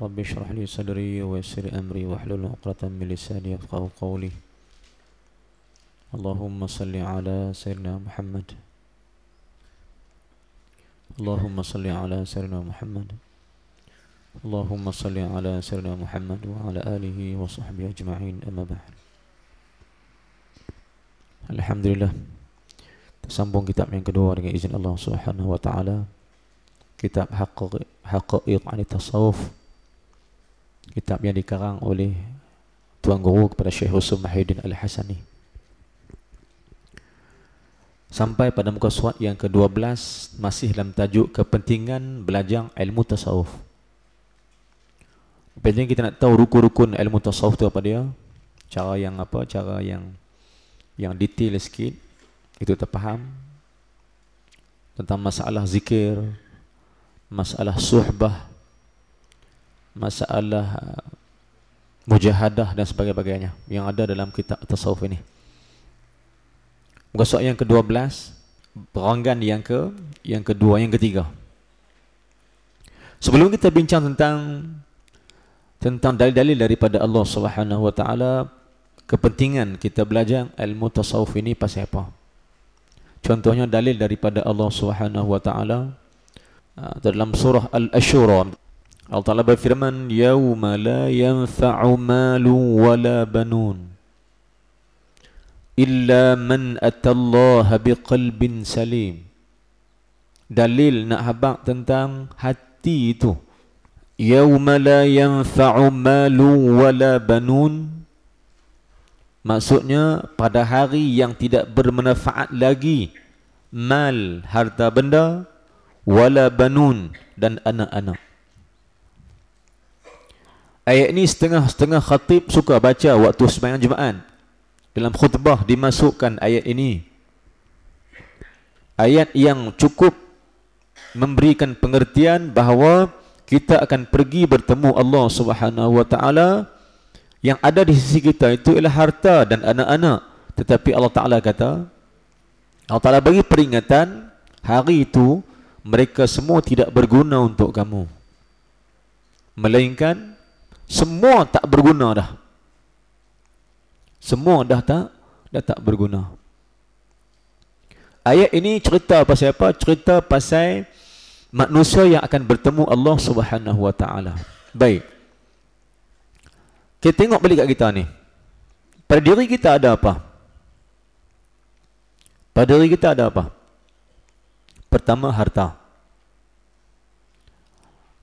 رب اشرح لي صدري ويسر أمري واحلل عقدة من لساني يفقهوا قولي. اللهم صل على سيدنا محمد. اللهم صل على سيدنا محمد. اللهم صل على سيدنا محمد وعلى آله وصحبه أجمعين أما بعد. Alhamdulillah. Tersambung kitab yang kedua dengan izin Allah Subhanahu wa taala. Kitab Haqaiq Ani Tasawuf. Kitab yang dikarang oleh Tuan Guru kepada Syekh Husum Mahidin Al-Hasani. Sampai pada muka surat yang ke-12 masih dalam tajuk kepentingan belajar ilmu tasawuf. Penting kita nak tahu rukun-rukun ilmu tasawuf tu apa dia? Cara yang apa? Cara yang yang detail sikit itu terfaham tentang masalah zikir masalah suhbah masalah uh, mujahadah dan sebagainya yang ada dalam kitab tasawuf ini muka yang ke-12 peranggan yang ke yang kedua yang ketiga sebelum kita bincang tentang tentang dalil-dalil daripada Allah Subhanahu wa taala kepentingan kita belajar ilmu tasawuf ini pasal apa? Contohnya dalil daripada Allah Subhanahu wa taala uh, dalam surah Al-Asyura. Allah Taala berfirman, "Yauma la yanfa'u malu wala banun illa man atallaha biqalbin salim." Dalil nak habaq tentang hati itu. Yauma la yanfa'u malu wala banun Maksudnya pada hari yang tidak bermanfaat lagi mal harta benda wala banun dan anak-anak. Ayat ini setengah-setengah khatib suka baca waktu sembahyang Jumaat. Dalam khutbah dimasukkan ayat ini. Ayat yang cukup memberikan pengertian bahawa kita akan pergi bertemu Allah Subhanahu wa taala yang ada di sisi kita itu ialah harta dan anak-anak. Tetapi Allah Ta'ala kata, Allah Ta'ala bagi peringatan, hari itu mereka semua tidak berguna untuk kamu. Melainkan, semua tak berguna dah. Semua dah tak, dah tak berguna. Ayat ini cerita pasal apa? Cerita pasal manusia yang akan bertemu Allah Subhanahu Wa Taala. Baik. Kita tengok balik kat kita ni. Pada diri kita ada apa? Pada diri kita ada apa? Pertama harta.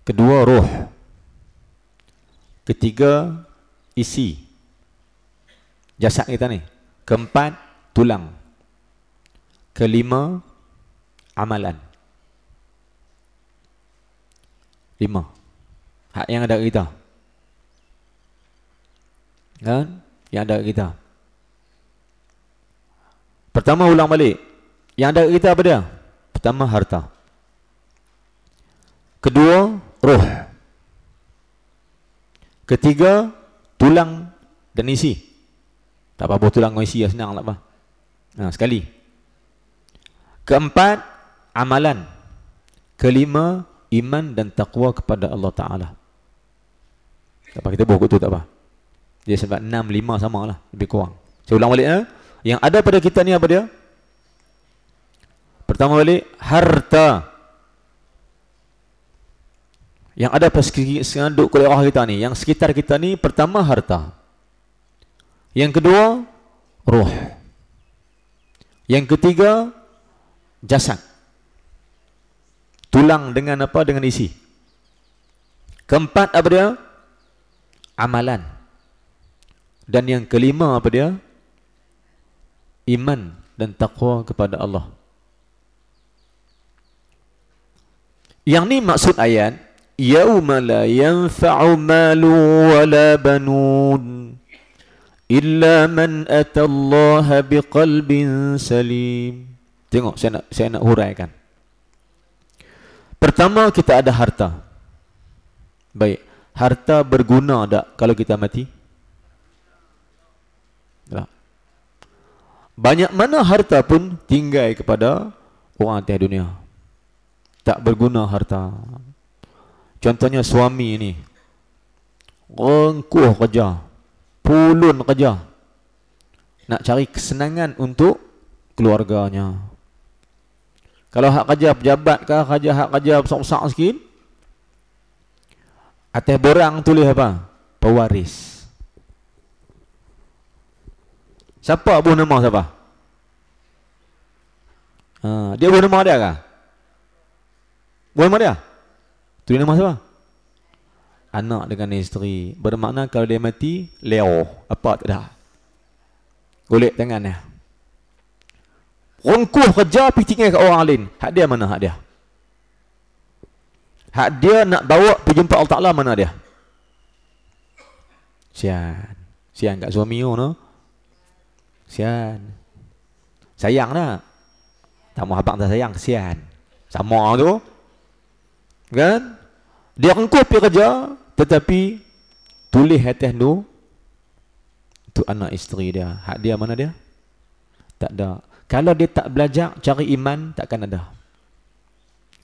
Kedua roh. Ketiga isi. Jasad kita ni. Keempat tulang. Kelima amalan. Lima. Hak yang ada kita kan yang ada kita pertama ulang balik yang ada kita apa dia pertama harta kedua roh ketiga tulang dan isi. Tak apa-apa tulang dan isi ya senang lah apa nah, sekali. Keempat amalan. Kelima iman dan takwa kepada Allah Ta'ala. Tak apa kita buku tu tak apa. Dia sebab 6, 5 sama lah Lebih kurang. Saya ulang balik eh? Yang ada pada kita ni apa dia? Pertama balik Harta Yang ada pada kulit orang kita ni Yang sekitar kita ni Pertama harta Yang kedua Roh Yang ketiga Jasad Tulang dengan apa? Dengan isi Keempat apa dia? Amalan dan yang kelima apa dia? Iman dan taqwa kepada Allah. Yang ni maksud ayat yauma la yanfa'u malu wala banun illa man atallaha biqalbin salim. Tengok saya nak saya nak huraikan. Pertama kita ada harta. Baik, harta berguna tak kalau kita mati? Banyak mana harta pun tinggal kepada orang atas dunia. Tak berguna harta. Contohnya suami ini. rengkuh kerja. Pulun kerja. Nak cari kesenangan untuk keluarganya. Kalau hak kerja pejabat ke kerja hak kerja besar-besar sikit atas borang tulis apa? Pewaris. Siapa buah nama siapa? Ha, dia buah nama dia ke buah nama dia tulis nama siapa? Anak dengan isteri. Bermakna kalau dia mati leo. Apa tak ada? Golek tangannya rengkuh kerja pergi tinggal kat orang lain. Hak dia mana hak dia? Hak dia nak bawa pergi jumpa Allah Ta'ala mana dia? Sian. Sian kat suami you no? Sian. Sayang tak? Tak mau abang tak sayang sian. Sama tu. Kan dia rengkuh pergi kerja tetapi tulis atas tu tu anak isteri dia. Hak dia mana dia? Tak ada. Kalau dia tak belajar cari iman takkan ada.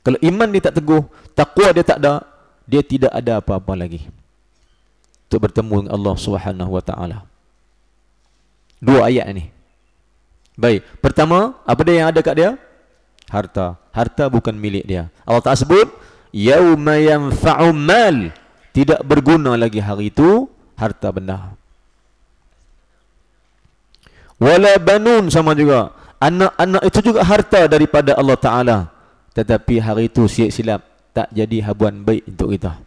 Kalau iman dia tak teguh, takwa dia tak ada, dia tidak ada apa-apa lagi. Untuk bertemu dengan Allah Subhanahu wa taala. Dua ayat ini. Baik, pertama, apa dia yang ada kat dia? Harta. Harta bukan milik dia. Allah Taala sebut, "Yauma yanfa'u mal" tidak berguna lagi hari itu harta benda. Wala banun sama juga. Anak-anak itu juga harta daripada Allah Taala. Tetapi hari itu siap silap tak jadi habuan baik untuk kita.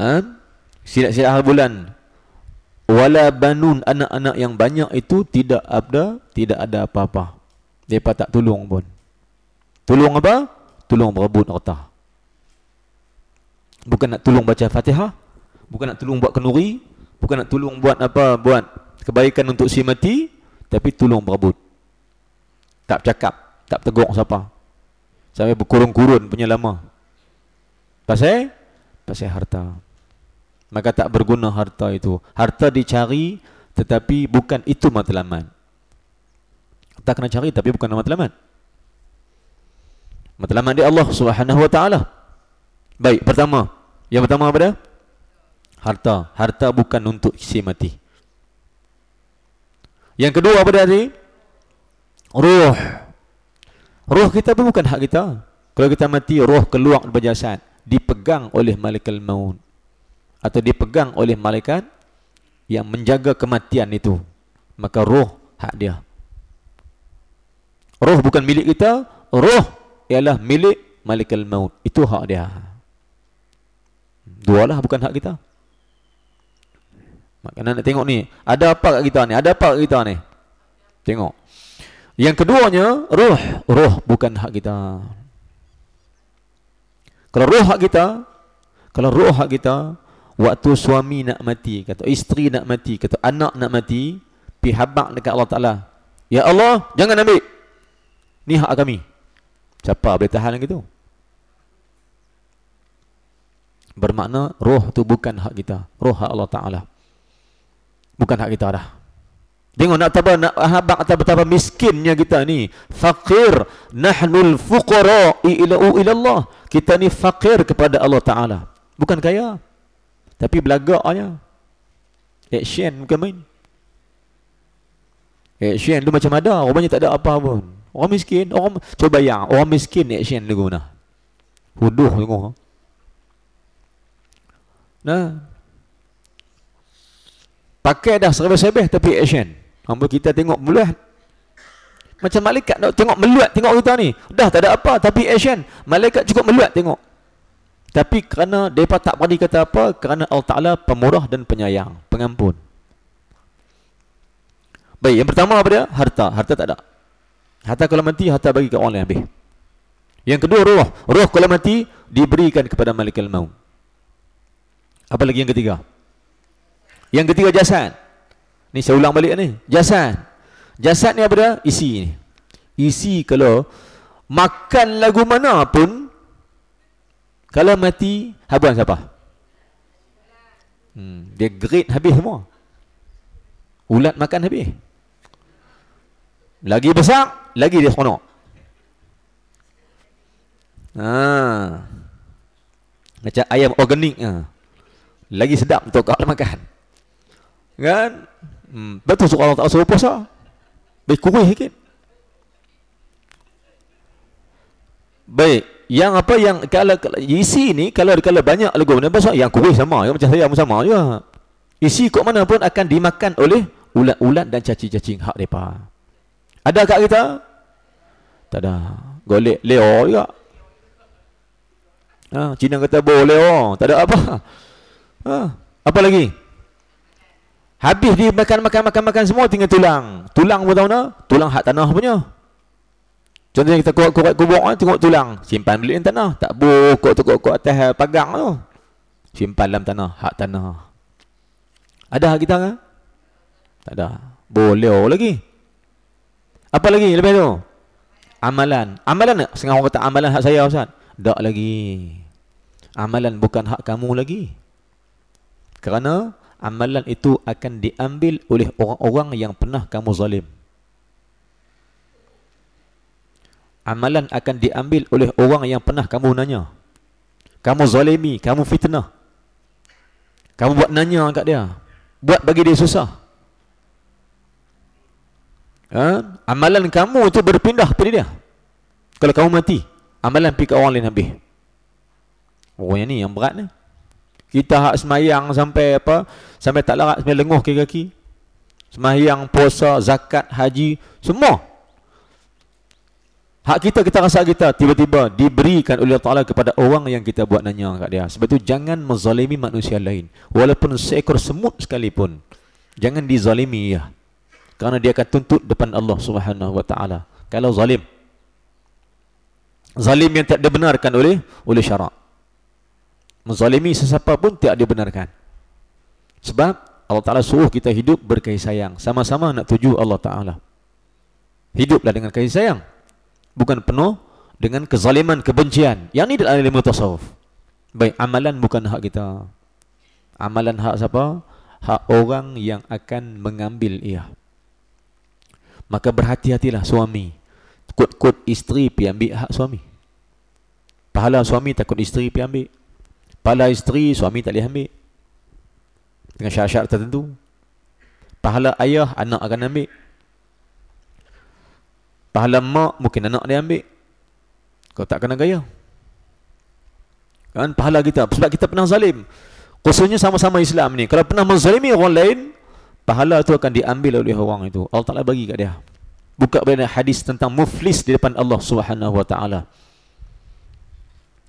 Ha? Silap-silap bulan. Wala banun anak-anak yang banyak itu tidak ada, tidak ada apa-apa. Depa tak tolong pun. Tolong apa? Tolong berebut harta. Bukan nak tolong baca Fatihah, bukan nak tolong buat kenuri, bukan nak tolong buat apa, buat kebaikan untuk si mati, tapi tolong berebut. Tak cakap, tak tegur siapa. Sampai berkurun-kurun punya lama. Pasal pasal harta. Maka tak berguna harta itu. Harta dicari tetapi bukan itu matlamat. Tak kena cari tapi bukan matlamat. Matlamat dia Allah Subhanahu wa taala. Baik, pertama. Yang pertama apa dia? Harta. Harta bukan untuk isi mati. Yang kedua apa dia tadi? Ruh. Ruh kita pun bukan hak kita. Kalau kita mati, ruh keluar dari jasad. Dipegang oleh malaikat maut. Atau dipegang oleh malaikat yang menjaga kematian itu. Maka ruh hak dia. Ruh bukan milik kita. Ruh ialah milik malaikat maut. Itu hak dia. Dua lah bukan hak kita. Maknanya nak tengok ni. Ada apa kat kita ni? Ada apa kat kita ni? Tengok. Yang keduanya, roh. Roh bukan hak kita. Kalau roh hak kita, kalau roh hak kita, waktu suami nak mati, kata isteri nak mati, kata anak nak mati, pi habaq dekat Allah Taala. Ya Allah, jangan ambil. Ni hak kami. Siapa boleh tahan gitu? Bermakna roh tu bukan hak kita. Roh hak Allah Ta'ala. Bukan hak kita dah. Tengok nak tahu nak habak atau betapa miskinnya kita ni. Fakir. Nahnul fuqara ila ila Allah. Kita ni fakir kepada Allah Ta'ala. Bukan kaya. Tapi belagaknya. Action bukan main. Action tu macam ada. Orangnya tak ada apa pun. Orang miskin. Orang, coba bayang. Orang miskin action dia guna. Huduh tengok. Nah. Pakai dah sebeh-sebeh tapi action. Hamba kita tengok meluat. Macam malaikat nak tengok meluat tengok kita ni. Dah tak ada apa tapi action. Malaikat cukup meluat tengok. Tapi kerana depa tak berani kata apa kerana Allah Taala pemurah dan penyayang, pengampun. Baik, yang pertama apa dia? Harta. Harta tak ada. Harta kalau mati harta bagi ke orang lain habis. Yang kedua roh. Roh kalau mati diberikan kepada malaikat maut. Apa lagi yang ketiga? Yang ketiga jasad. Ni saya ulang balik ni. Jasad. Jasad ni apa dia? Isi ni. Isi kalau makan lagu mana pun kalau mati habuan siapa? Hmm, dia great habis semua. Ulat makan habis. Lagi besar, lagi dia seronok. Ha. Macam ayam organik ha. Lagi sedap untuk kau makan. Kan? Hmm. Betul suka Allah Ta'ala suruh puasa. Baik kurih sikit. Baik. Yang apa yang kalau, kalau isi ni kalau kalau banyak lagu mana besar yang kurih sama yang macam saya sama juga. Isi kok mana pun akan dimakan oleh ulat-ulat dan cacing-cacing hak depa. Ada kat kita? Tak ada. Golek leo juga. Ha, Cina kata boleh oh, tak ada apa. Ha, apa lagi? Habis dia makan makan makan makan semua tinggal tulang. Tulang pun tahu nak? Tulang hak tanah punya. Contohnya kita kuat-kuat kubur ah, tengok tulang, simpan beli dalam tanah, tak bokok tu kuat atas pagang tu. Simpan dalam tanah, hak tanah. Ada hak kita kan? Tak ada. Boleh lagi. Apa lagi lepas tu? Amalan. Amalan tak? Setengah orang kata amalan hak saya Ustaz. Tak lagi. Amalan bukan hak kamu lagi. Kerana amalan itu akan diambil oleh orang-orang yang pernah kamu zalim. Amalan akan diambil oleh orang yang pernah kamu nanya. Kamu zalimi, kamu fitnah. Kamu buat nanya kat dia. Buat bagi dia susah. Ha? Amalan kamu itu berpindah pada dia. Kalau kamu mati, amalan pergi ke orang lain habis. Oh yang ni yang berat ni. Kita hak semayang sampai apa? Sampai tak larat sampai lenguh ke kaki. Semayang, puasa, zakat, haji, semua. Hak kita kita rasa kita tiba-tiba diberikan oleh Taala kepada orang yang kita buat nanya kat dia. Sebab tu jangan menzalimi manusia lain walaupun seekor semut sekalipun. Jangan dizalimi ya. Kerana dia akan tuntut depan Allah Subhanahu wa taala. Kalau zalim zalim yang tidak dibenarkan oleh oleh syarak. Menzalimi sesiapa pun tidak dibenarkan. Sebab Allah Ta'ala suruh kita hidup berkasih sayang. Sama-sama nak tuju Allah Ta'ala. Hiduplah dengan kasih sayang. Bukan penuh dengan kezaliman, kebencian. Yang ini adalah ilmu tasawuf. Baik, amalan bukan hak kita. Amalan hak siapa? Hak orang yang akan mengambil ia. Maka berhati-hatilah suami. Kut-kut isteri pergi ambil hak suami. Pahala suami takut isteri pergi ambil. Pahala isteri suami tak boleh ambil. Dengan syarat-syarat tertentu. Pahala ayah anak akan ambil. Pahala mak mungkin anak dia ambil. Kau tak kena gaya. Kan pahala kita sebab kita pernah zalim. Khususnya sama-sama Islam ni. Kalau pernah menzalimi orang lain, pahala itu akan diambil oleh orang itu. Allah Taala bagi kat dia. Buka pada hadis tentang muflis di depan Allah Subhanahu wa taala.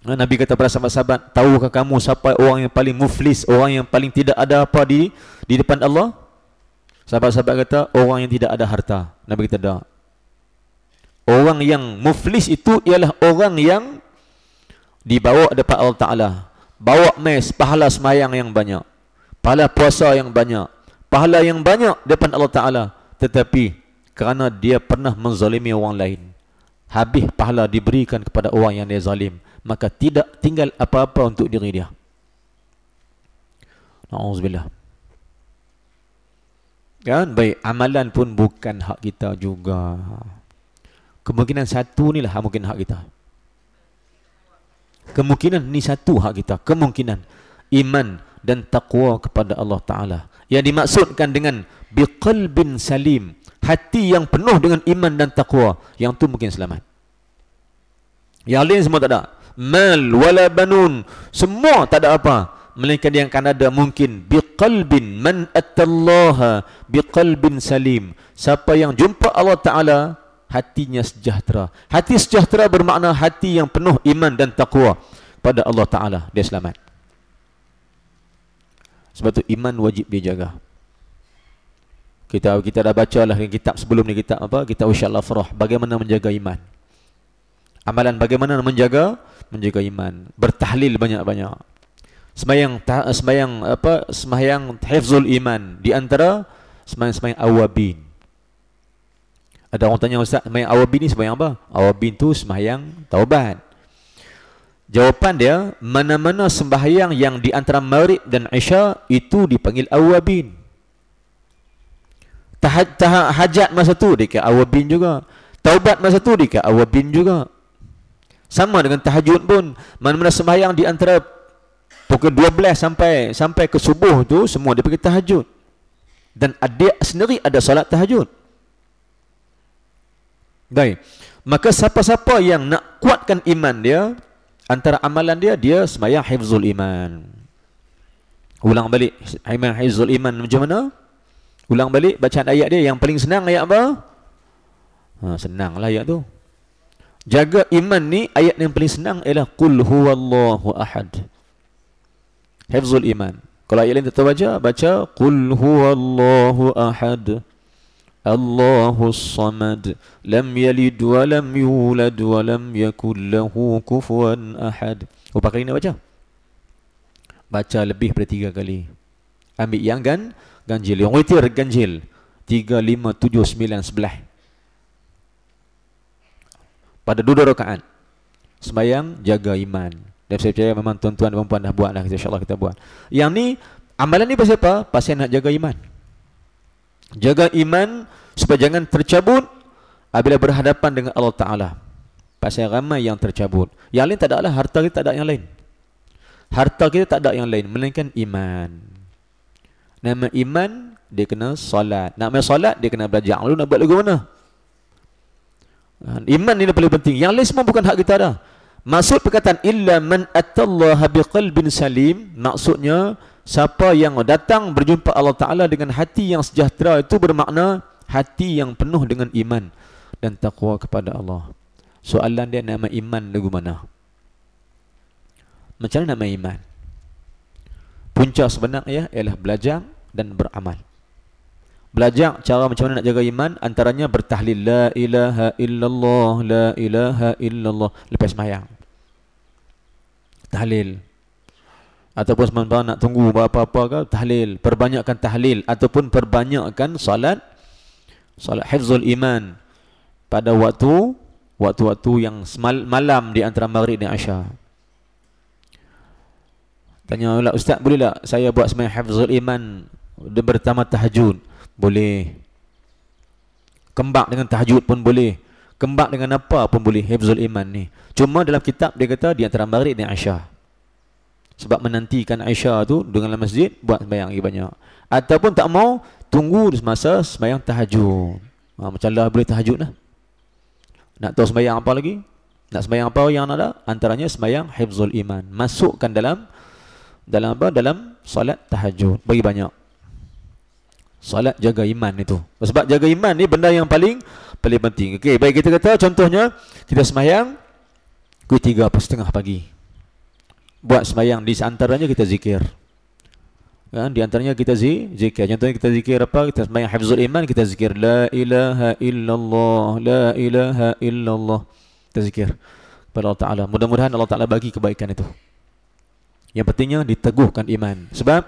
Ha, Nabi kata pada sahabat-sahabat, tahukah kamu siapa orang yang paling muflis, orang yang paling tidak ada apa di di depan Allah? Sahabat-sahabat kata, orang yang tidak ada harta. Nabi kata, tak. Orang yang muflis itu ialah orang yang dibawa depan Allah Ta'ala. Bawa mes, pahala semayang yang banyak. Pahala puasa yang banyak. Pahala yang banyak depan Allah Ta'ala. Tetapi, kerana dia pernah menzalimi orang lain. Habis pahala diberikan kepada orang yang dia zalim maka tidak tinggal apa-apa untuk diri dia. Nauzubillah. Kan baik amalan pun bukan hak kita juga. Kemungkinan satu ni lah mungkin hak kita. Kemungkinan ni satu hak kita. Kemungkinan iman dan taqwa kepada Allah Taala. Yang dimaksudkan dengan biqalbin salim, hati yang penuh dengan iman dan taqwa, yang tu mungkin selamat. Yang lain semua tak ada. Mal wala banun. Semua tak ada apa. Melainkan yang akan ada mungkin biqalbin man atallaha biqalbin salim. Siapa yang jumpa Allah taala hatinya sejahtera. Hati sejahtera bermakna hati yang penuh iman dan takwa pada Allah taala. Dia selamat sebab tu iman wajib dijaga kita kita dah baca lah kitab sebelum ni kitab apa? Kitab insyaallah farah. Bagaimana menjaga iman? Amalan bagaimana menjaga? Menjaga iman. Bertahlil banyak-banyak. Sembahyang sembahyang apa? Sembahyang hifzul iman. Di antara sembahyang-sembahyang awabin. Ada orang tanya ustaz sembahyang awabin ni sembahyang apa? Awabin tu sembahyang taubat jawapan dia mana-mana sembahyang yang di antara maghrib dan isya itu dipanggil awabin. Tahaj hajat masa tu dekat awabin juga. Taubat masa tu dekat awabin juga. Sama dengan tahajud pun. Mana-mana sembahyang di antara pukul 12 sampai sampai ke subuh tu semua dia pergi tahajud. Dan adik sendiri ada solat tahajud. Baik. Maka siapa-siapa yang nak kuatkan iman dia antara amalan dia dia sembahyang hifzul iman. Ulang balik. Iman hifzul iman macam mana? Ulang balik bacaan ayat dia. Yang paling senang ayat apa? Ha, senanglah ayat tu. Jaga iman ni ayat yang paling senang ialah qul huwallahu ahad. Hifzul iman. Kalau ayat lain tak tahu baca baca qul huwallahu ahad Lam yalid wa lam yulad wa lam yakul lahu kufuwan ahad. Berapa kali nak baca? Baca lebih daripada tiga kali. Ambil yang gan ganjil. Yang witir ganjil. tiga lima tujuh sembilan sebelah. Pada dua rakaat. Sembahyang jaga iman. Dan saya percaya memang tuan-tuan dan puan dah buat lah insyaAllah kita buat. Yang ni amalan ni pasal apa? pasal nak jaga iman jaga iman supaya jangan tercabut apabila berhadapan dengan Allah Ta'ala. Pasal ramai yang tercabut. Yang lain tak ada lah harta kita tak ada yang lain. Harta kita tak ada yang lain melainkan iman. Nama iman dia kena solat. Nak main solat dia kena belajar. Lalu nak buat lagu mana? Ha, iman ini paling penting. Yang lain semua bukan hak kita dah. Maksud perkataan illa man atallaha biqalbin salim maksudnya siapa yang datang berjumpa Allah Taala dengan hati yang sejahtera itu bermakna hati yang penuh dengan iman dan takwa kepada Allah. Soalan dia nama iman lagu mana? Macam mana nama iman? Punca sebenarnya ialah belajar dan beramal. Belajar cara macam mana nak jaga iman Antaranya bertahlil La ilaha illallah La ilaha illallah Lepas semayang Tahlil Ataupun sebenarnya nak tunggu apa-apa ke Tahlil. Perbanyakkan tahlil Ataupun perbanyakkan salat Salat hifzul iman. Pada waktu Waktu-waktu yang semal, malam Di antara maghrib dan asya Tanya Ustaz boleh tak Saya buat semayang hifzul iman Dan bertama tahajud? Boleh. Kembang dengan tahajud pun boleh. Kembang dengan apa pun boleh hifzul iman ni. Cuma dalam kitab dia kata di antara maghrib dan isya sebab menantikan isya tu dengan masjid buat sembahyang lagi banyak. Ataupun tak mau tunggu di masa sembahyang tahajud. Ha, macam lah boleh tahajud lah. Nak tahu sembahyang apa lagi? Nak sembahyang apa yang ada? Antaranya sembahyang hifzul iman. Masukkan dalam dalam apa? Dalam solat tahajud. Bagi banyak. Salat jaga iman itu. Sebab jaga iman ni benda yang paling paling penting. Okey, baik kita kata contohnya kita sembahyang pukul 3 pas setengah pagi. Buat sembahyang di antaranya kita zikir. Kan di antaranya kita zi, zikir. Contohnya kita zikir apa? Kita sembahyang hafizul iman, kita zikir la ilaha illallah, la ilaha illallah. Kita zikir kepada Allah Taala. Mudah-mudahan Allah Taala bagi kebaikan itu. Yang pentingnya diteguhkan iman. Sebab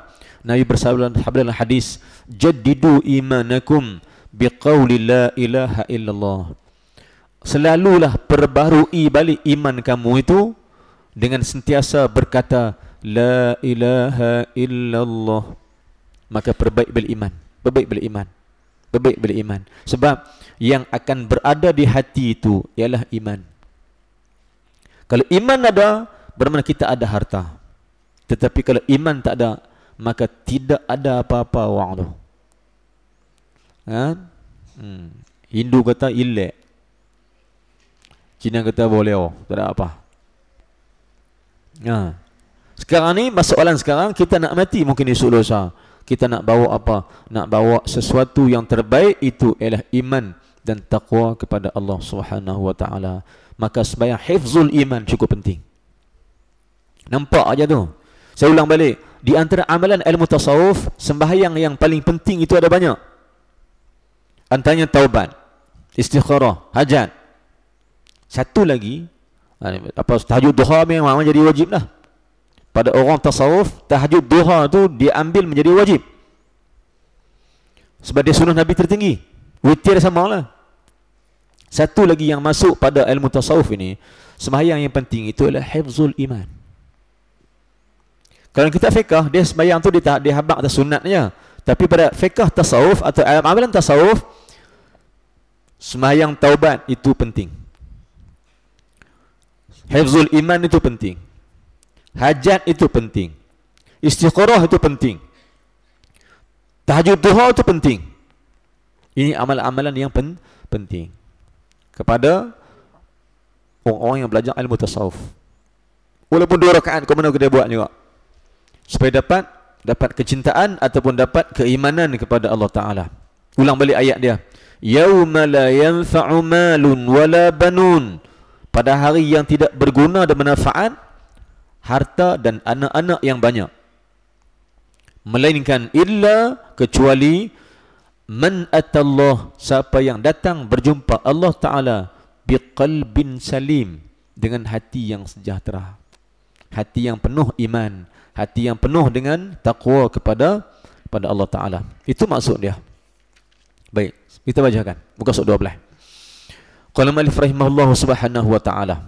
Nabi bersabda dalam hadis, "Jaddidu imanakum biqauli la ilaha illallah." Selalulah perbarui balik iman kamu itu dengan sentiasa berkata la ilaha illallah. Maka perbaik bil iman, perbaik bil iman. Perbaik bil iman. Sebab yang akan berada di hati itu ialah iman. Kalau iman ada, bermakna kita ada harta. Tetapi kalau iman tak ada, maka tidak ada apa-apa wang tu. Ha? Hmm. Hindu kata ilek. Cina kata boleh oh, tak ada apa. Ha. Sekarang ni masalah sekarang kita nak mati mungkin esok lusa. Kita nak bawa apa? Nak bawa sesuatu yang terbaik itu ialah iman dan takwa kepada Allah Subhanahu wa taala. Maka sebayang hifzul iman cukup penting. Nampak aja tu. Saya ulang balik di antara amalan ilmu tasawuf sembahyang yang paling penting itu ada banyak antaranya taubat istikharah hajat satu lagi apa tahajud duha memang jadi wajib lah. Pada orang tasawuf tahajud duha tu diambil menjadi wajib. Sebab dia sunnah Nabi tertinggi. Witir sama lah. Satu lagi yang masuk pada ilmu tasawuf ini sembahyang yang penting itu adalah hifzul iman. Kalau kita fiqah, dia sembahyang tu dia, dia habak atas sunatnya. Tapi pada fiqah tasawuf atau amalan tasawuf, sembahyang taubat itu penting. Hifzul iman itu penting. Hajat itu penting. Istiqarah itu penting. Tahajud duha itu penting. Ini amalan-amalan yang pen penting. Kepada orang-orang yang belajar ilmu tasawuf. Walaupun dua rakaat kau mana kita buat juga. Supaya dapat dapat kecintaan ataupun dapat keimanan kepada Allah Taala. Ulang balik ayat dia. Yauma la yanfa'u malun wala banun. Pada hari yang tidak berguna dan bermanfaat harta dan anak-anak yang banyak. Melainkan illa kecuali man atallah siapa yang datang berjumpa Allah Taala biqalbin salim dengan hati yang sejahtera. Hati yang penuh iman, hati yang penuh dengan takwa kepada kepada Allah Taala. Itu maksud dia. Baik, kita bacakan muka surat 12. Qala Malik rahimahullah subhanahu wa taala.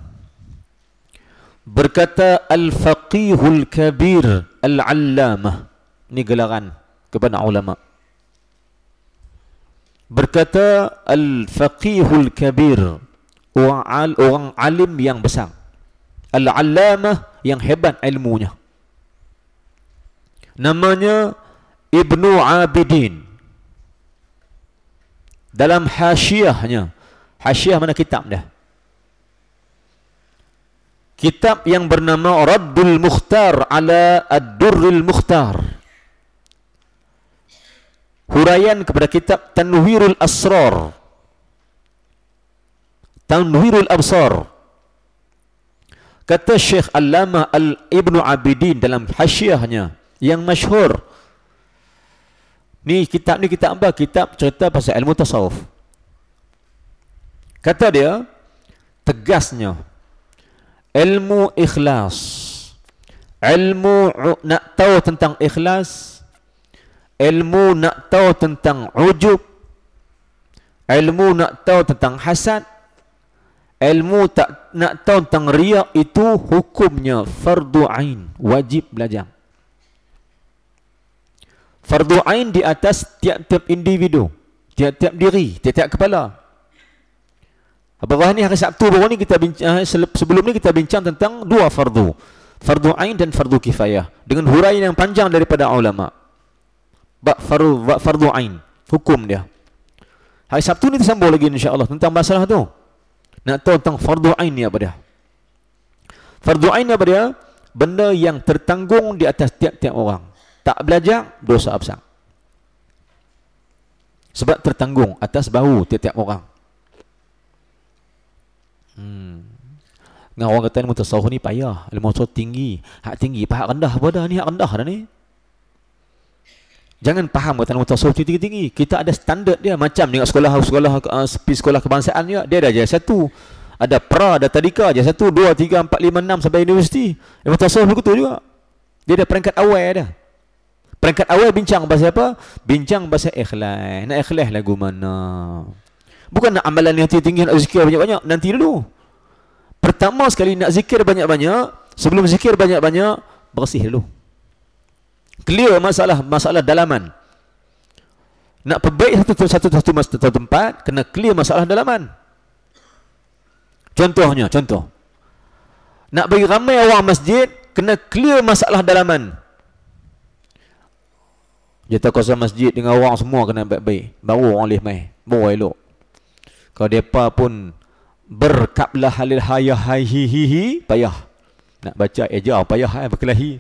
Berkata al-faqihul kabir al-allamah. Ini gelaran kepada ulama. Berkata al-faqihul kabir orang, alim yang besar. Al-allamah yang hebat ilmunya. Namanya Ibnu Abidin dalam hasyiahnya hasyiah mana kitab dah kitab yang bernama Raddul Mukhtar ala Ad-Durrul Mukhtar huraian kepada kitab Tanwirul Asrar Tanwirul Absar kata Syekh Allama Al-Ibnu Abidin dalam hasyiahnya yang masyhur Ni kitab ni kitab apa? Kitab cerita pasal ilmu tasawuf. Kata dia, tegasnya, ilmu ikhlas, ilmu nak tahu tentang ikhlas, ilmu nak tahu tentang ujub, ilmu nak tahu tentang hasad, ilmu tak nak tahu tentang riak itu hukumnya fardu ain, wajib belajar. Fardu ain di atas tiap-tiap individu, tiap-tiap diri, tiap-tiap kepala. Bawah ni hari Sabtu baru ni kita bincang eh, sebelum ni kita bincang tentang dua fardu. Fardu ain dan fardu kifayah dengan huraian yang panjang daripada ulama. Bab fardu bab fardu ain, hukum dia. Hari Sabtu ni disambung lagi insya-Allah tentang masalah tu. Nak tahu tentang fardu ain ni apa dia? Fardu ain apa dia? Benda yang tertanggung di atas tiap-tiap orang tak belajar dosa besar sebab tertanggung atas bahu tiap-tiap orang hmm. Dengan orang kata ilmu tasawuf ni payah. Ilmu tasawuf tinggi. Hak tinggi Hak rendah apa dah ni Hak rendah dah ni. Jangan faham kata ilmu tasawuf tinggi-tinggi. Kita ada standard dia. Macam dengan sekolah sekolah uh, sekolah kebangsaan juga Dia ada je. Satu. Ada pra, ada tadika je. Satu Dua, tiga, empat, lima, enam sampai universiti. Ilmu tasawuf begitu juga. Dia ada peringkat awal dah Peringkat awal bincang pasal apa? Bincang pasal ikhlas. Nak ikhlas lagu mana? Bukan nak amalan yang tinggi nak zikir banyak-banyak. Nanti dulu. Pertama sekali nak zikir banyak-banyak. Sebelum zikir banyak-banyak. Bersih dulu. Clear masalah masalah dalaman. Nak perbaik satu satu tempat. Kena clear masalah dalaman. Contohnya, contoh. Nak bagi ramai orang masjid. Kena clear masalah dalaman. Jatah kuasa masjid dengan orang semua kena baik-baik. Baru orang boleh main. Baru elok. Kalau mereka pun berkablah halil hayah hai hi hi hi, payah. Nak baca eja payah hai berkelahi.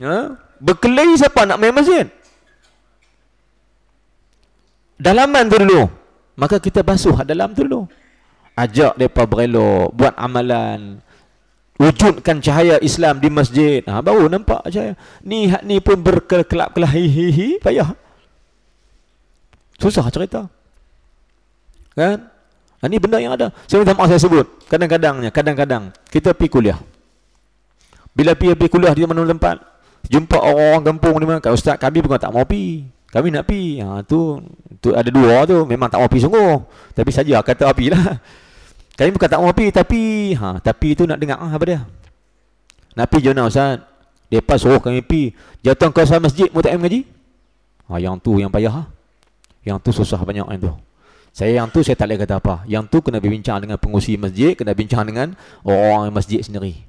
Ha? Berkelahi siapa nak main masjid? Dalaman tu dulu. Maka kita basuh dalam tu dulu. Ajak mereka berelok. Buat amalan wujudkan cahaya Islam di masjid. Ha, baru nampak cahaya. Ni hak ni pun berkelap kelah hi hi hi payah. Susah cerita. Kan? Ha, ni benda yang ada. Saya minta maaf saya sebut. Kadang-kadangnya, kadang-kadang kita pergi kuliah. Bila pergi, pergi kuliah di mana tempat, jumpa orang-orang kampung ni mana, ustaz kami pun tak mau pergi. Kami nak pergi. Ha, tu, tu ada dua tu, memang tak mau pergi sungguh. Tapi saja kata api lah. Kami bukan tak mau pergi tapi ha tapi itu nak dengar ah, apa dia. Nak pergi jona Ustaz. Depa suruh kami pergi. Jatuh ke sana masjid mu tak ngaji. Ha yang tu yang payah ha. Yang tu susah banyak yang tu. Saya yang tu saya tak boleh kata apa. Yang tu kena berbincang dengan pengusi masjid, kena bincang dengan orang masjid sendiri.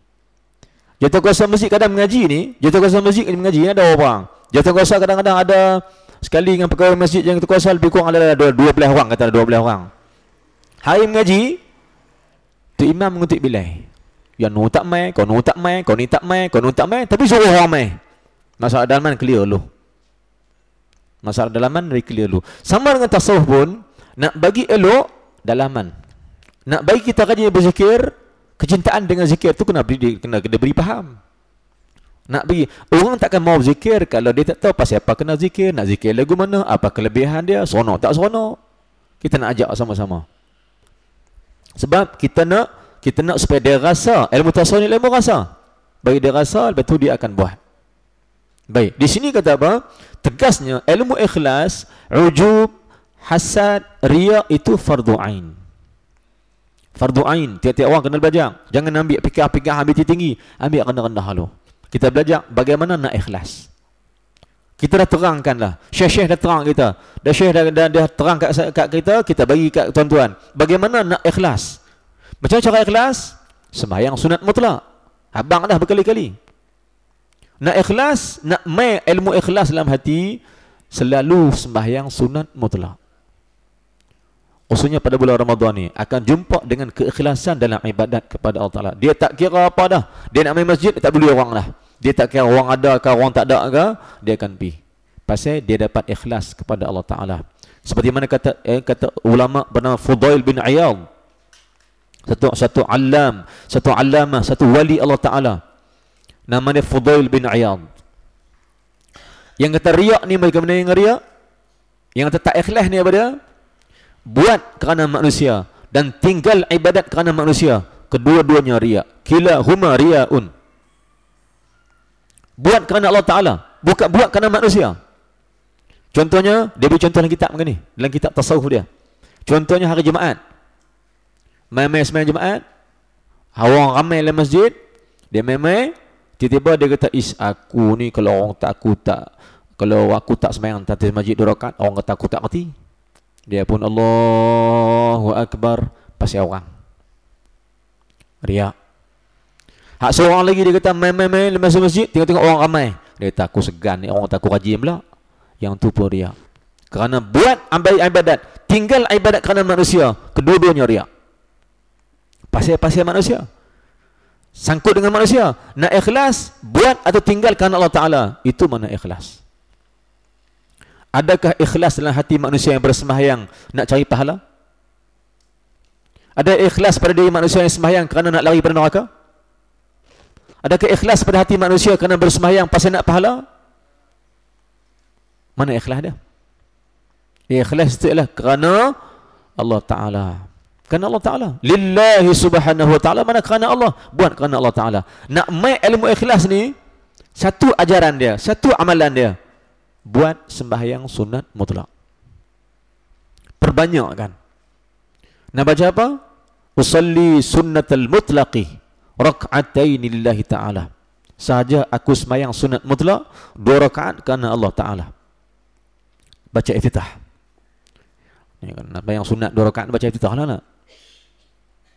Jatuh masjid kadang mengaji ni, jatuh masjid ni mengaji ada orang. Jatuh kadang-kadang ada sekali dengan pegawai masjid yang ketua lebih kurang ada 12 orang kata ada 12 orang. Hari mengaji tu imam mengutuk bilai. Ya nu tak mai, kau nu tak mai, kau ni tak mai, kau nu tak mai, tapi suruh orang mai. Masalah dalaman clear lu. Masalah dalaman clear lu. Sama dengan tasawuf pun nak bagi elok dalaman. Nak bagi kita kaji berzikir, kecintaan dengan zikir tu kena beri kena kena beri faham. Nak bagi orang takkan mau zikir kalau dia tak tahu pasal apa kena zikir, nak zikir lagu mana, apa kelebihan dia, seronok tak seronok. Kita nak ajak sama-sama. Sebab kita nak kita nak supaya dia rasa ilmu tasawuf ni ilmu rasa. Bagi dia rasa lepas tu dia akan buat. Baik, di sini kata apa? Tegasnya ilmu ikhlas, ujub, hasad, riya itu fardu ain. Fardu ain, tiap-tiap orang kena belajar. Jangan ambil fikir-fikir ambil tinggi, ambil rendah-rendah dulu. Kita belajar bagaimana nak ikhlas. Kita dah terangkan lah. Syekh-syekh dah terang kita. Dah syekh dah, dah, dah terang kat, kat kita, kita bagi kat tuan-tuan. Bagaimana nak ikhlas? Macam cara ikhlas? Sembahyang sunat mutlak. Abang dah berkali-kali. Nak ikhlas, nak mai ilmu ikhlas dalam hati, selalu sembahyang sunat mutlak. Khususnya pada bulan Ramadan ni akan jumpa dengan keikhlasan dalam ibadat kepada Allah Taala. Dia tak kira apa dah. Dia nak main masjid tak boleh orang lah. Dia tak kira orang ada ke orang tak ada ke, dia akan pi. Pasal dia dapat ikhlas kepada Allah Taala. Seperti mana kata eh, kata ulama bernama Fudail bin Iyad. Satu satu alam, satu alama, satu wali Allah Taala. Nama dia Fudail bin Iyad. Yang kata riak ni bagaimana yang riak? Yang kata tak ikhlas ni apa dia? Buat kerana manusia dan tinggal ibadat kerana manusia. Kedua-duanya riak. Kila huma riaun. Buat kerana Allah Taala. Bukan buat kerana manusia. Contohnya dia beri contoh dalam kitab begini dalam kitab tasawuf dia. Contohnya hari Jumaat. Mai-mai sembahyang Jumaat. Orang ramai dalam masjid. Dia mai-mai tiba-tiba dia kata is aku ni kalau orang tak aku tak kalau aku tak sembahyang tak masjid dua rakaat orang kata aku tak mati dia pun Allahu Akbar pasti orang. Ria. Hak seorang lagi dia kata main main main masuk masjid tengok-tengok orang ramai. Dia kata aku segan ni orang takut rajin pula. Yang tu pun ria. Kerana buat ambil ibadat, tinggal ibadat kerana manusia, kedua-duanya ria. Pasal-pasal manusia. Sangkut dengan manusia. Nak ikhlas, buat atau tinggal kerana Allah Ta'ala. Itu mana ikhlas. Adakah ikhlas dalam hati manusia yang bersembahyang nak cari pahala? Ada ikhlas pada diri manusia yang sembahyang kerana nak lari pada neraka? Adakah ikhlas pada hati manusia kerana bersembahyang pasal nak pahala? Mana ikhlas dia? Ikhlas itu ialah kerana Allah Ta'ala. Kerana Allah Ta'ala. Lillahi subhanahu wa ta'ala. Mana kerana Allah? Buat kerana Allah Ta'ala. Nak main ilmu ikhlas ni, satu ajaran dia, satu amalan dia buat sembahyang sunat mutlak. Perbanyakkan. Nak baca apa? Usalli sunnatal mutlaqi rak'atain lillahi ta'ala. Sahaja aku sembahyang sunat mutlak dua rakaat kerana Allah Ta'ala. Baca iftitah. Ini kan, nak bayang sunat dua rakaat baca iftitah lah nak.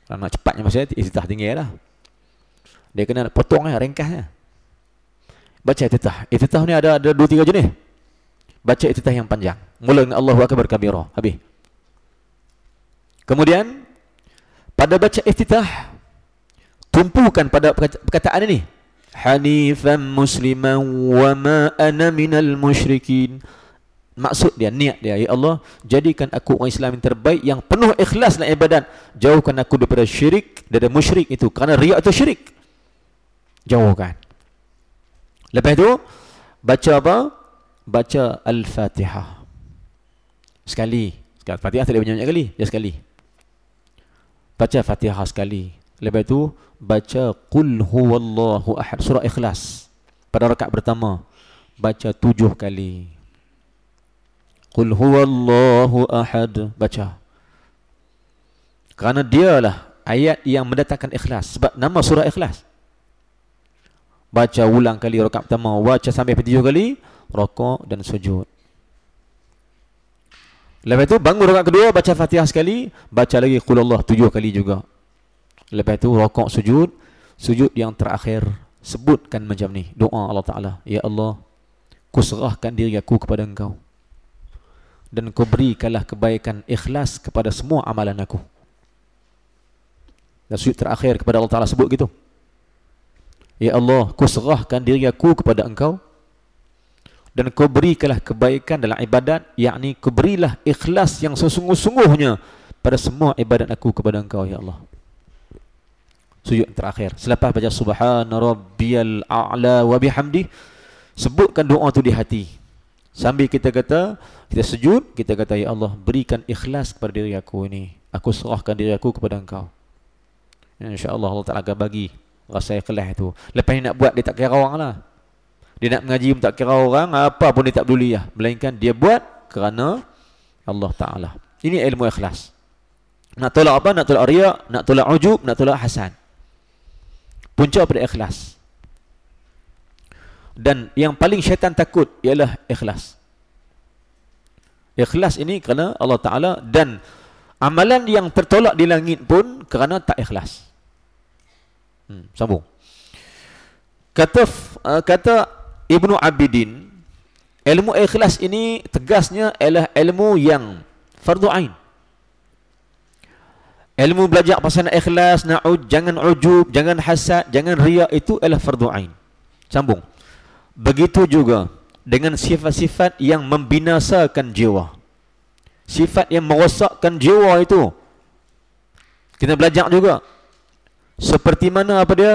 Kalau nak cepatnya masa iftitah tinggi lah. Dia kena potong ya, ringkasnya. Baca iftitah. Iftitah ni ada ada dua tiga jenis baca iftitah yang panjang. Mula dengan Allahu akbar kabira. Habis. Kemudian pada baca iftitah tumpukan pada perkataan ini. Hanifan musliman wa ma ana minal musyrikin. Maksud dia, niat dia, Ya Allah, jadikan aku orang Islam yang terbaik, yang penuh ikhlas dalam ibadat. Jauhkan aku daripada syirik, daripada musyrik itu. Kerana riak itu syirik. Jauhkan. Lepas itu, baca apa? Baca Al-Fatihah. Sekali. Sekali. Fatihah tak boleh banyak-banyak kali. Ya sekali. Baca Fatihah sekali. Lepas itu, baca Qul huwallahu ahad. Surah Ikhlas. Pada rakaat pertama. Baca tujuh kali. Qul huwallahu ahad. Baca. Kerana dialah ayat yang mendatangkan ikhlas. Sebab nama surah ikhlas. Baca ulang kali rakaat pertama. Baca sampai tujuh kali rokok dan sujud. Lepas itu bangun rakaat kedua baca Fatihah sekali, baca lagi qul Allah tujuh kali juga. Lepas itu rokok sujud, sujud yang terakhir. Sebutkan macam ni doa Allah Taala. Ya Allah ku serahkan diri aku kepada engkau. Dan kau berikanlah kebaikan ikhlas kepada semua amalan aku. Dan sujud terakhir kepada Allah Taala sebut gitu. Ya Allah ku serahkan diri aku kepada engkau dan kau berikanlah kebaikan dalam ibadat yakni kau berilah ikhlas yang sesungguh-sungguhnya pada semua ibadat aku kepada engkau ya Allah. Sujud terakhir. Selepas baca subhana rabbiyal a'la wa bihamdi sebutkan doa tu di hati. Sambil kita kata kita sujud kita kata ya Allah berikan ikhlas kepada diri aku ini. Aku serahkan diri aku kepada engkau. Insyaallah Allah Taala akan bagi rasa ikhlas itu lepas ni nak buat dia tak kira orang lah dia nak mengaji pun tak kira orang apa pun dia tak peduli lah melainkan dia buat kerana Allah Taala ini ilmu ikhlas nak tolak apa? Nak tolak riak, nak tolak ujub, nak tolak hasan. Punca pada ikhlas. Dan yang paling syaitan takut ialah ikhlas. Ikhlas ini kerana Allah Ta'ala dan amalan yang tertolak di langit pun kerana tak ikhlas. Hmm, sambung. Kata uh, kata Ibnu Abidin, ilmu ikhlas ini tegasnya ialah ilmu yang fardu ain. Ilmu belajar pasal ikhlas, nak uj, jangan ujub, jangan hasad, jangan riak itu adalah fardu ain. Sambung. Begitu juga dengan sifat-sifat yang membinasakan jiwa. Sifat yang merosakkan jiwa itu. Kita belajar juga. Seperti mana apa dia?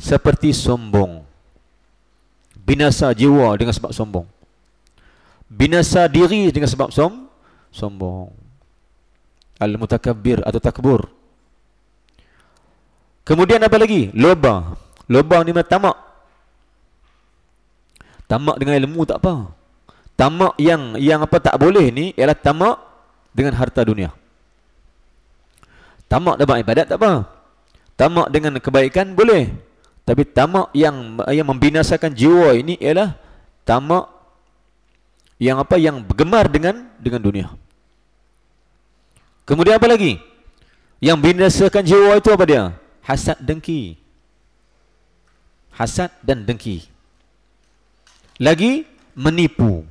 Seperti sombong. Binasa jiwa dengan sebab sombong. Binasa diri dengan sebab som sombong al-mutakabbir atau takbur. Kemudian apa lagi? Loba. Loba ni mana tamak. Tamak dengan ilmu tak apa. Tamak yang yang apa tak boleh ni ialah tamak dengan harta dunia. Tamak dalam ibadat tak apa. Tamak dengan kebaikan boleh. Tapi tamak yang yang membinasakan jiwa ini ialah tamak yang apa yang bergemar dengan dengan dunia. Kemudian apa lagi? Yang binasakan jiwa itu apa dia? Hasad dengki. Hasad dan dengki. Lagi menipu.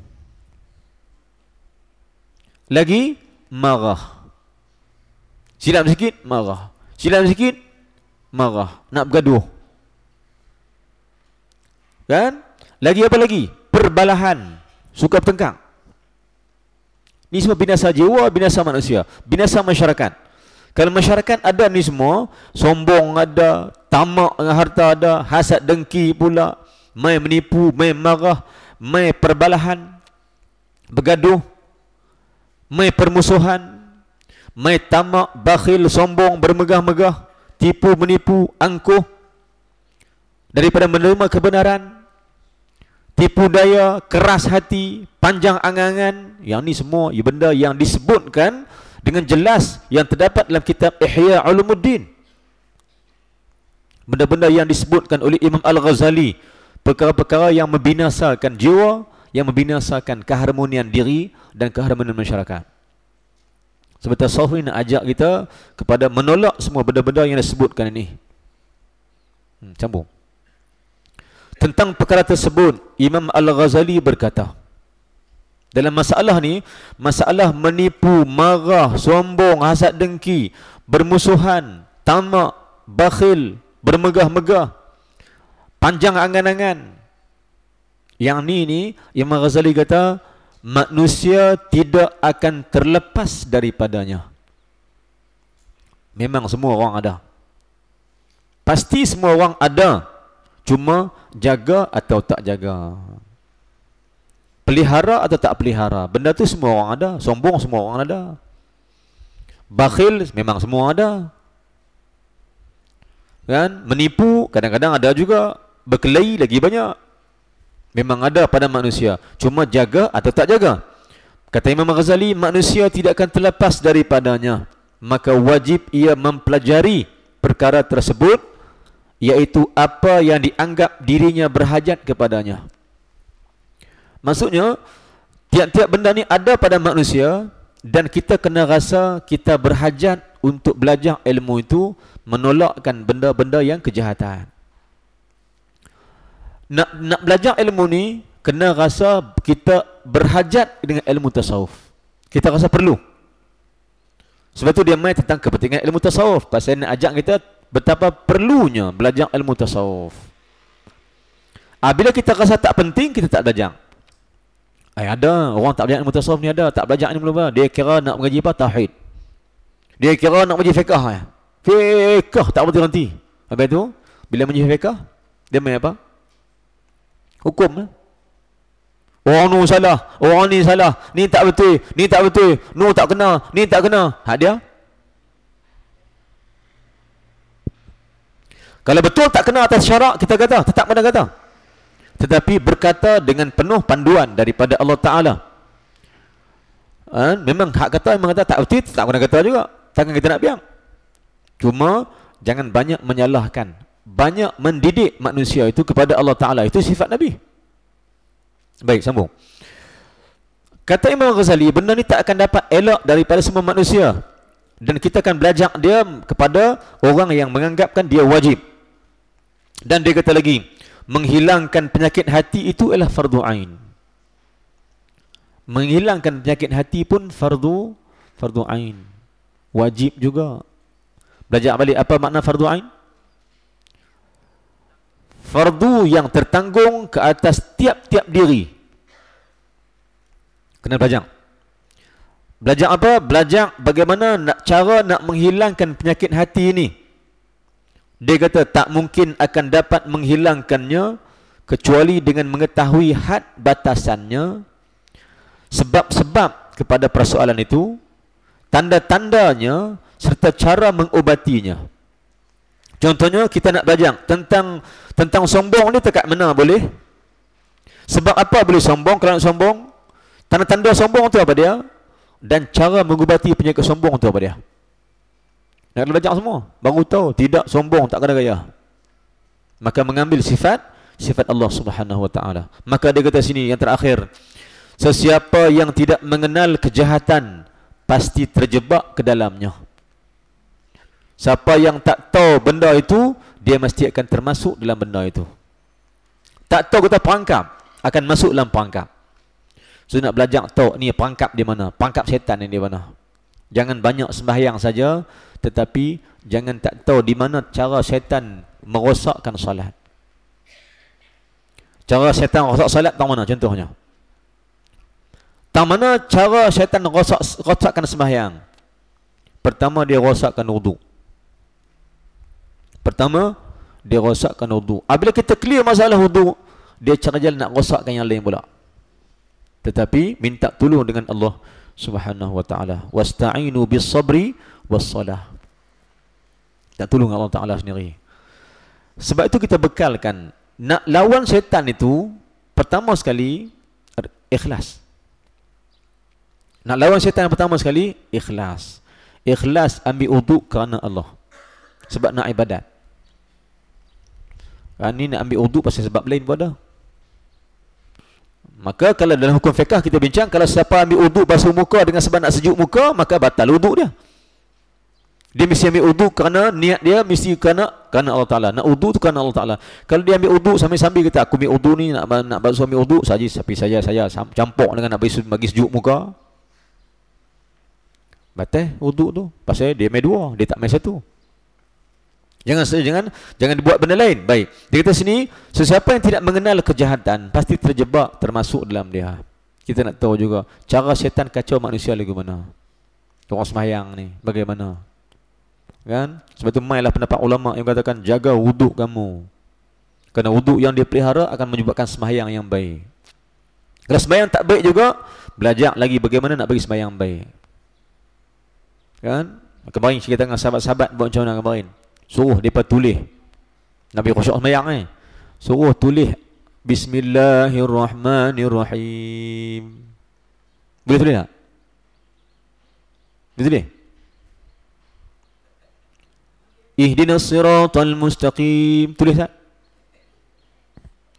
Lagi marah. Silap sikit marah. Silap sikit marah. Nak bergaduh. Kan? Lagi apa lagi? Perbalahan. Suka bertengkar. Ini semua binasa jiwa, binasa manusia, binasa masyarakat. Kalau masyarakat ada ni semua, sombong ada, tamak dengan harta ada, hasad dengki pula, mai menipu, mai marah, mai perbalahan, bergaduh, mai permusuhan, mai tamak, bakhil, sombong, bermegah-megah, tipu, menipu, angkuh, daripada menerima kebenaran, tipu daya, keras hati, panjang angangan, yang ni semua ya benda yang disebutkan dengan jelas yang terdapat dalam kitab Ihya Ulumuddin. Benda-benda yang disebutkan oleh Imam Al-Ghazali, perkara-perkara yang membinasakan jiwa, yang membinasakan keharmonian diri dan keharmonian masyarakat. Sebentar Sofi nak ajak kita kepada menolak semua benda-benda yang disebutkan ini. Hmm, sambung. Tentang perkara tersebut, Imam Al-Ghazali berkata, dalam masalah ni, masalah menipu, marah, sombong, hasad dengki, bermusuhan, tamak, bakhil, bermegah-megah, panjang angan-angan. Yang ni ni, Imam Ghazali kata, manusia tidak akan terlepas daripadanya. Memang semua orang ada. Pasti semua orang ada. Cuma jaga atau tak jaga. Pelihara atau tak pelihara. Benda tu semua orang ada. Sombong semua orang ada. Bakhil memang semua ada. Kan? Menipu kadang-kadang ada juga. Berkelahi lagi banyak. Memang ada pada manusia. Cuma jaga atau tak jaga. Kata Imam Ghazali, manusia tidak akan terlepas daripadanya. Maka wajib ia mempelajari perkara tersebut yaitu apa yang dianggap dirinya berhajat kepadanya. Maksudnya, tiap-tiap benda ni ada pada manusia dan kita kena rasa kita berhajat untuk belajar ilmu itu menolakkan benda-benda yang kejahatan. nak nak belajar ilmu ni kena rasa kita berhajat dengan ilmu tasawuf. Kita rasa perlu. Sebab tu dia main tentang kepentingan ilmu tasawuf. Pasal nak ajak kita betapa perlunya belajar ilmu tasawuf. Ah, bila kita rasa tak penting, kita tak belajar. Eh, ada orang tak belajar ilmu tasawuf ni ada, tak belajar ilmu apa. Dia kira nak mengaji apa? Tauhid. Dia kira nak mengaji fiqh ya. Fiqh tak berhenti. Habis tu, bila mengaji fiqh, dia main apa? Hukum. Eh? Orang nu salah, orang ni salah, ni tak betul, ni tak betul, nu tak kena, ni tak kena. Hak dia. Kalau betul tak kena atas syarak, kita kata, tetap kena kata. Tetapi berkata dengan penuh panduan daripada Allah Ta'ala. Ha? Memang hak kata, memang kata tak betul, tak kena kata juga. Takkan kita nak biang. Cuma, jangan banyak menyalahkan. Banyak mendidik manusia itu kepada Allah Ta'ala. Itu sifat Nabi. Baik, sambung. Kata Imam Ghazali, benda ni tak akan dapat elok daripada semua manusia. Dan kita akan belajar dia kepada orang yang menganggapkan dia wajib. Dan dia kata lagi, menghilangkan penyakit hati itu adalah fardu ain. Menghilangkan penyakit hati pun fardu fardu ain. Wajib juga. Belajar balik apa makna fardu ain? Fardu yang tertanggung ke atas tiap-tiap diri. Kena belajar. Belajar apa? Belajar bagaimana nak cara nak menghilangkan penyakit hati ini. Dia kata tak mungkin akan dapat menghilangkannya kecuali dengan mengetahui had batasannya sebab-sebab kepada persoalan itu tanda-tandanya serta cara mengobatinya. Contohnya kita nak belajar tentang tentang sombong ni dekat mana boleh? Sebab apa boleh sombong? Kalau nak sombong, Tanda-tanda sombong tu apa dia? Dan cara mengubati penyakit sombong tu apa dia? Nak belajar semua. Baru tahu tidak sombong tak kena gaya. Maka mengambil sifat sifat Allah Subhanahu wa taala. Maka dia kata sini yang terakhir. Sesiapa yang tidak mengenal kejahatan pasti terjebak ke dalamnya. Siapa yang tak tahu benda itu, dia mesti akan termasuk dalam benda itu. Tak tahu kata perangkap, akan masuk dalam perangkap. So nak belajar tahu ni perangkap di mana, perangkap setan ni di mana. Jangan banyak sembahyang saja tetapi jangan tak tahu di mana cara setan merosakkan salat. Cara setan rosak salat tahu mana contohnya? Tahu mana cara setan rosak rosakkan sembahyang? Pertama dia rosakkan wudu. Pertama dia rosakkan wudu. Apabila kita clear masalah wudu, dia cara jalan nak rosakkan yang lain pula tetapi minta tolong dengan Allah Subhanahu wa taala wasta'inu bis sabri was salah tak tolong Allah taala sendiri. Sebab itu kita bekalkan nak lawan syaitan itu pertama sekali ikhlas. Nak lawan syaitan pertama sekali ikhlas. Ikhlas ambil uduk kerana Allah. Sebab nak ibadat. Kan ni nak ambil uduk pasal sebab lain pun ada. Maka kalau dalam hukum fiqah kita bincang kalau siapa ambil uduk basuh muka dengan sebab nak sejuk muka maka batal uduk dia. Dia mesti ambil uduk kerana niat dia mesti kerana kerana Allah Taala. Nak uduk tu kerana Allah Taala. Kalau dia ambil uduk sambil-sambil kita aku ambil uduk ni nak nak basuh ambil uduk saja tapi saya saya campur dengan nak bagi, bagi sejuk muka. Batal uduk tu. Pasal dia main dua, dia tak main satu. Jangan jangan jangan dibuat benda lain. Baik. Dia kata sini, sesiapa yang tidak mengenal kejahatan pasti terjebak termasuk dalam dia. Kita nak tahu juga cara syaitan kacau manusia lagu mana. Orang semayang ni bagaimana? Kan? Sebab tu mainlah pendapat ulama yang katakan jaga wuduk kamu. Kerana wuduk yang dia pelihara akan menyebabkan semayang yang baik. Kalau semayang tak baik juga, belajar lagi bagaimana nak bagi semayang baik. Kan? Kemarin kita dengan sahabat-sahabat buat macam mana kemarin? Suruh mereka tulis Nabi khusyuk semayang ni Suruh tulis Bismillahirrahmanirrahim Boleh tulis tak? Boleh tulis? Ihdinas siratal mustaqim. Tulis tak?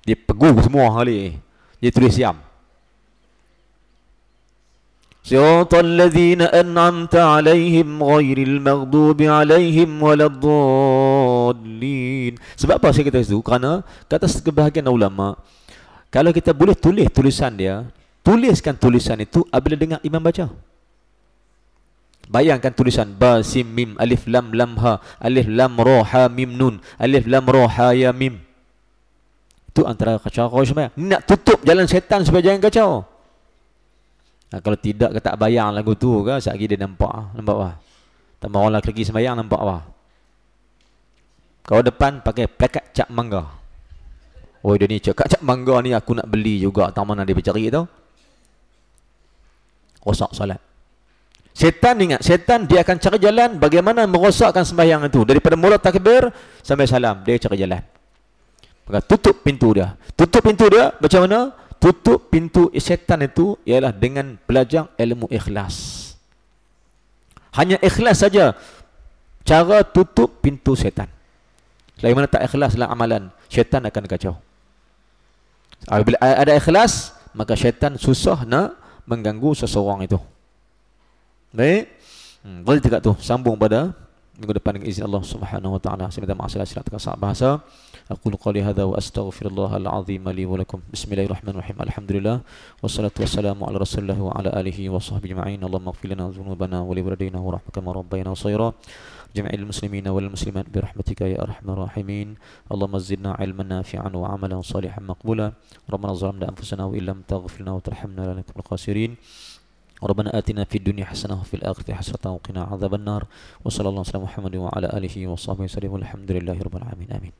Dia peguh semua kali. Dia tulis siam Siratal ladhina an'amta alaihim Ghairil maghdubi alaihim Waladhalin Sebab apa saya kata itu? Kerana kata kebahagiaan ulama Kalau kita boleh tulis tulisan dia Tuliskan tulisan itu Apabila dengar imam baca. Bayangkan tulisan ba sim mim alif lam lam ha alif lam ra ha mim nun alif lam ra ha ya mim. Itu antara kacau kau semua. Nak tutup jalan setan supaya jangan kacau. Nah, kalau tidak kata bayang lagu tu ke, sekali dia nampak, nampak apa? Tambah orang lagi sembahyang nampak apa? Kau depan pakai plakat cap mangga. Oh dia ni cakap cap mangga ni aku nak beli juga. Tak mana dia bercari tu. Rosak salat. Setan ingat, setan dia akan cari jalan bagaimana merosakkan sembahyang itu. Daripada mula takbir sampai salam, dia cari jalan. Maka tutup pintu dia. Tutup pintu dia macam mana? Tutup pintu setan itu ialah dengan belajar ilmu ikhlas. Hanya ikhlas saja cara tutup pintu setan. Selagi mana tak ikhlas dalam amalan, syaitan akan kacau. Bila ada ikhlas, maka syaitan susah nak mengganggu seseorang itu. Baik. Hmm, boleh tegak tu sambung pada minggu depan dengan izin Allah Subhanahu wa taala. Saya minta maaf salah silap tukar bahasa. Aku qali hadza wa astaghfirullahal azim li wa lakum. Bismillahirrahmanirrahim. Alhamdulillah wassalatu wassalamu ala rasulillah wa ala alihi wa sahbihi ajma'in. Allahumma ighfir lana dhunubana wa li waladina wa rahmatka ma rabbayna ya wa sayra. جميع المسلمين والمسلمات برحمتك يا أرحم الراحمين اللهم زدنا علما نافعا وعملا صالحا مقبولا ربنا ظلمنا أنفسنا وإن لم تغفر لنا وترحمنا لنكن من الخاسرين ربنا آتنا في الدنيا حسنة وفي الآخرة حسنة وقنا عذاب النار وصلى الله على محمد وعلى آله وصحبه وسلم والحمد لله رب العالمين آمين.